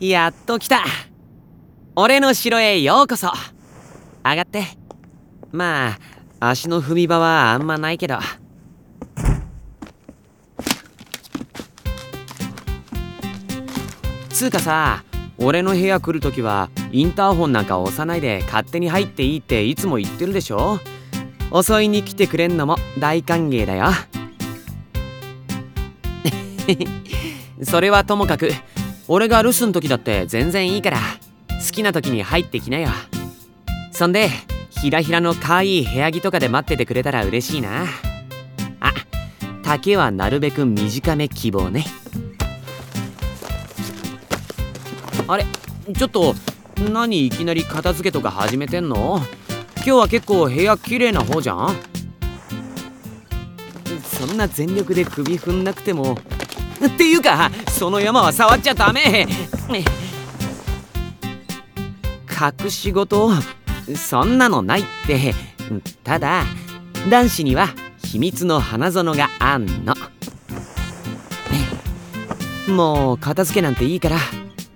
やっと来た。俺の城へようこそ。上がって。まあ足の踏み場はあんまないけど。つうかさ俺の部屋来るときはインターホンなんか押さないで勝手に入っていいっていつも言ってるでしょ？遅いに来てくれんのも大歓迎だよ。それはともかく俺が留守の時だって全然いいから好きな時に入ってきなよ。そんでひらひらの可愛い部屋着とかで待っててくれたら嬉しいな。あ丈はなるべく短め希望ね。あれちょっと何いきなり片付けとか始めてんの？今日は結構部屋綺麗な方じゃん？そんな全力で首踏んなくても。っていうかその山は触っちゃダメ。隠し事そんなのないって。ただ男子には秘密の花園があんの。もう片付けなんていいから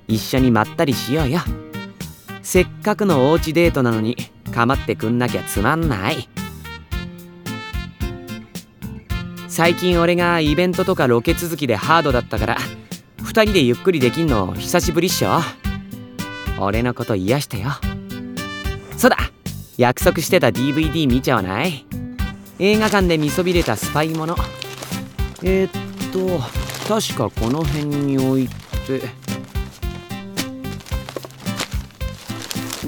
一緒にまったりしようよ。せっかくのおうちデートなのに構ってくんなきゃつまんない。最近俺がイベントとかロケ続きでハードだったから2人でゆっくりできんの久しぶりっしょ。俺のこと癒してよ。そうだ約束してた DVD 見ちゃわない？映画館で見そびれたスパイもの。えー、っと確かこの辺に置いて。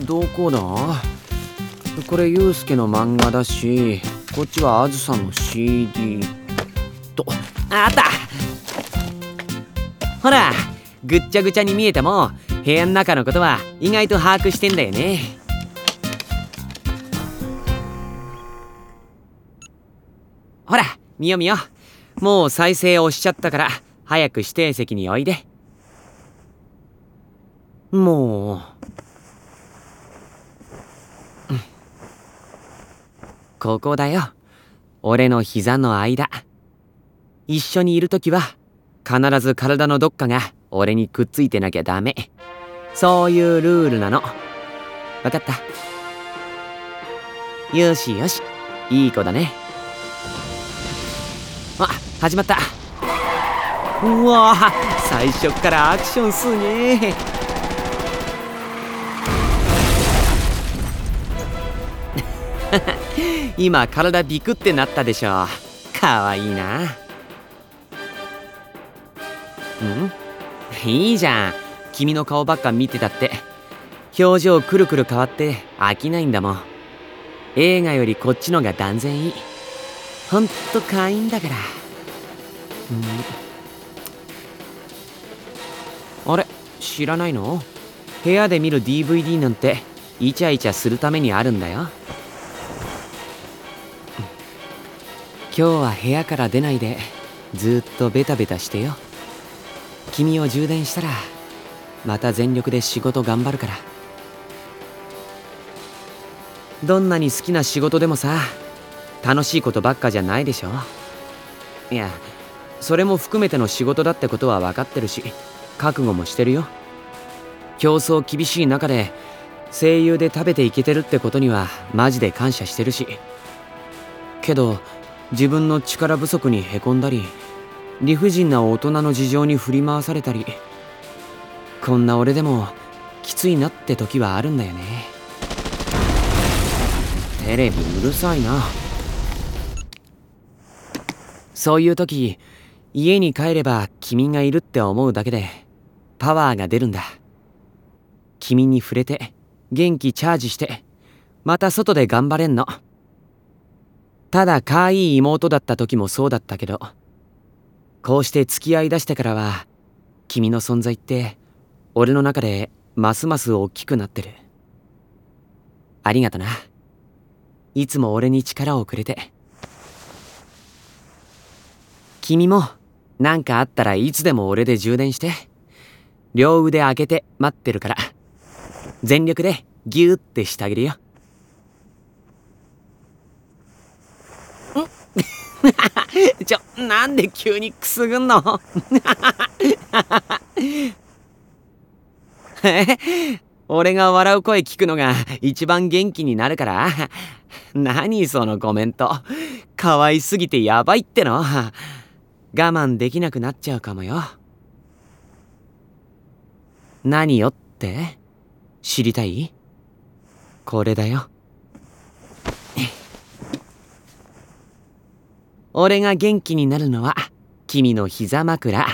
どこだ？これユうスケの漫画だしこっちはあずさの CD と。あった！ほらぐっちゃぐちゃに見えても部屋の中のことは意外と把握してんだよね。ほら見よ見よ。もう再生押しちゃったから早く指定席においで。もう。ここだよ。俺の膝の間。一緒にいる時は必ず体のどっかが俺にくっついてなきゃダメ。そういうルールなの。分かった。よしよし。いい子だね。あ始まった。うわ最初からアクションすげえ。今体ビクってなったでしょ。かわいいな。ん？いいじゃん。君の顔ばっか見てたって。表情くるくる変わって飽きないんだもん。映画よりこっちのが断然いい。ほんと可愛いんだから。うん。あれ？知らないの？部屋で見る DVD なんてイチャイチャするためにあるんだよ。今日は部屋から出ないでずっとベタベタしてよ。君を充電したらまた全力で仕事頑張るから。どんなに好きな仕事でもさ楽しいことばっかじゃないでしょ。いやそれも含めての仕事だってことは分かってるし覚悟もしてるよ。競争厳しい中で声優で食べていけてるってことにはマジで感謝してるし。けど自分の力不足にへこんだり理不尽な大人の事情に振り回されたりこんな俺でもきついなって時はあるんだよね。テレビうるさいな。そういう時家に帰れば君がいるって思うだけでパワーが出るんだ。君に触れて元気チャージしてまた外で頑張れんの。ただ可愛い妹だった時もそうだったけどこうして付き合いだしてからは君の存在って俺の中でますます大きくなってる。ありがとな。いつも俺に力をくれて。君も何かあったらいつでも俺で充電して。両腕開けて待ってるから。全力でギューってしてあげるよ。ちょ、なんで急にくすぐんの？俺が笑う声聞くのが一番元気になるから。何そのコメント？可愛すぎてやばいっての？我慢できなくなっちゃうかもよ。何よって？知りたい？これだよ。俺が元気になるのは君の膝枕。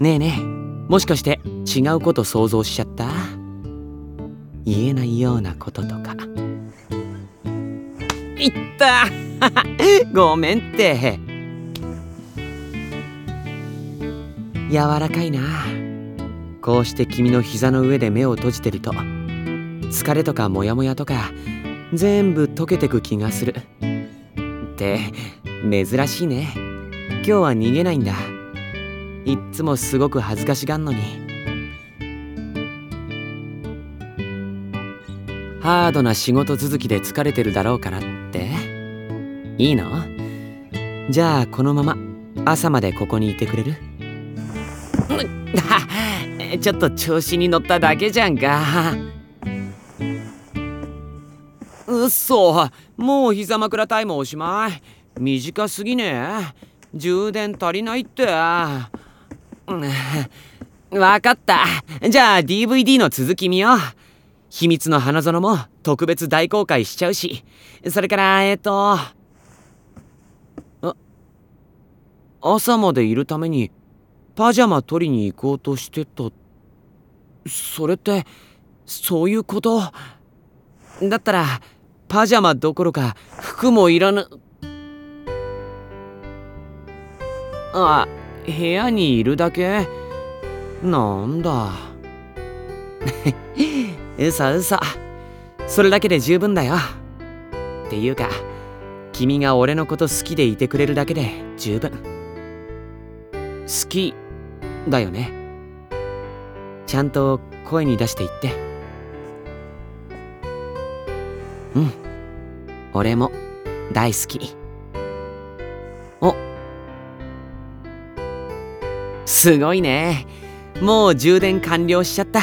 ねえねえもしかして違うこと想像しちゃった？言えないようなこととか。言った！ごめんって。柔らかいな。こうして君の膝の上で目を閉じてると疲れとかモヤモヤとか全部溶けてく気がする。って珍しいね。今日は逃げないんだ。いっつもすごく恥ずかしがんのに。ハードな仕事続きで疲れてるだろうからって。いいの？じゃあこのまま朝までここにいてくれる？ちょっと調子に乗っただけじゃんか。うっそ。もう膝枕タイムおしまい。短すぎね。充電足りないって。わかった。じゃあ DVD の続き見よう。秘密の花園も特別大公開しちゃうし。それからえっ、ー、と朝までいるためにパジャマ取りに行こうとしてた。それってそういうこと？だったらパジャマどころか服もいらぬ。あ部屋にいるだけ？なんだ？うそうそそれだけで十分だよ。っていうか君が俺のこと好きでいてくれるだけで十分。好きだよね。ちゃんと声に出して言って。うん。俺も大好き。すごいね。もう充電完了しちゃった。